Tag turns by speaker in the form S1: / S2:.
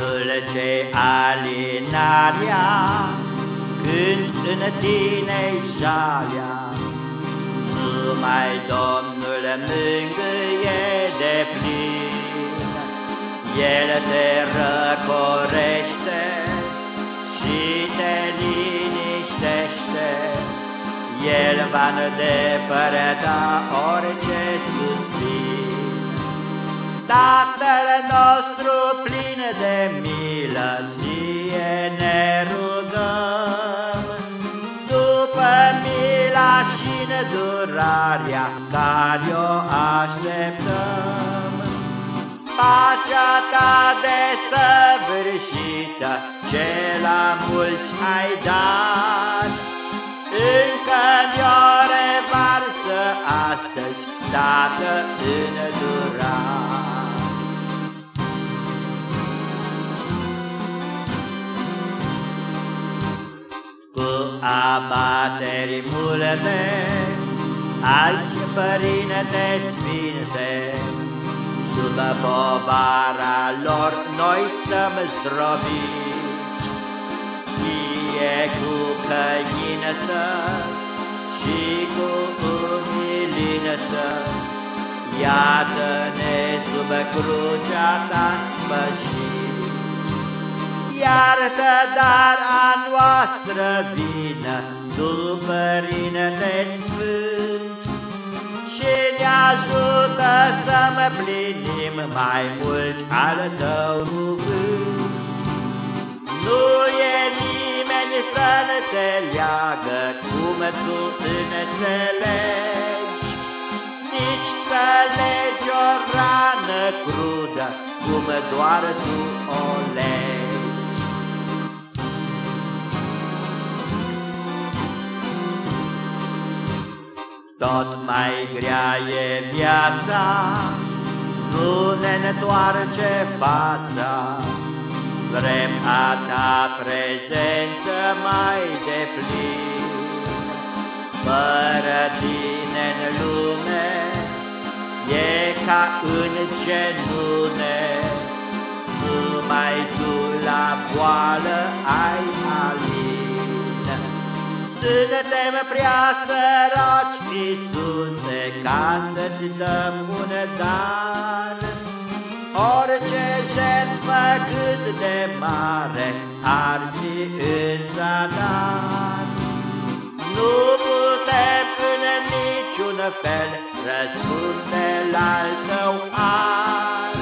S1: Dulce alinarea, când în tine-i jalea, Numai Domnul mângâie de plin. El te răcorește și te liniștește, El va îndepărta orice suspin. Tatăl nostru plin de milă, ție ne rugăm, După mila și nedurarea care o așteptăm. Pacea ta desăvârșită, ce la mulți ai dat, Încă ne-o revarsă astăzi, Tată îndurat. Abateri multe, Azi, Părinte Sfinte, Sub povara lor noi stăm zdrobiți, Fie cu căință și cu umilință, Iată-ne sub crucea ta spășiți. Iartă dar a noastră vină, Tu, Părinte Sfânt, Și ne ajută să mă plinim mai mult al Tău cuvânt. Nu e nimeni să înțeleagă cum Tu înțelegi, Nici să legi o rană crudă, cum doar Tu o legi. Tot mai grea e viața, nu ne întoarce fața, Vrem a ta prezență mai de plin. Fără tine în lume, e ca în genune, Numai tu la boală Suntem prea săraci, Iisuse, ca să-ți dăm un dar. Orice jertfă cât de mare ar fi în zadar. Nu putem în niciun fel răspunde la tău ar.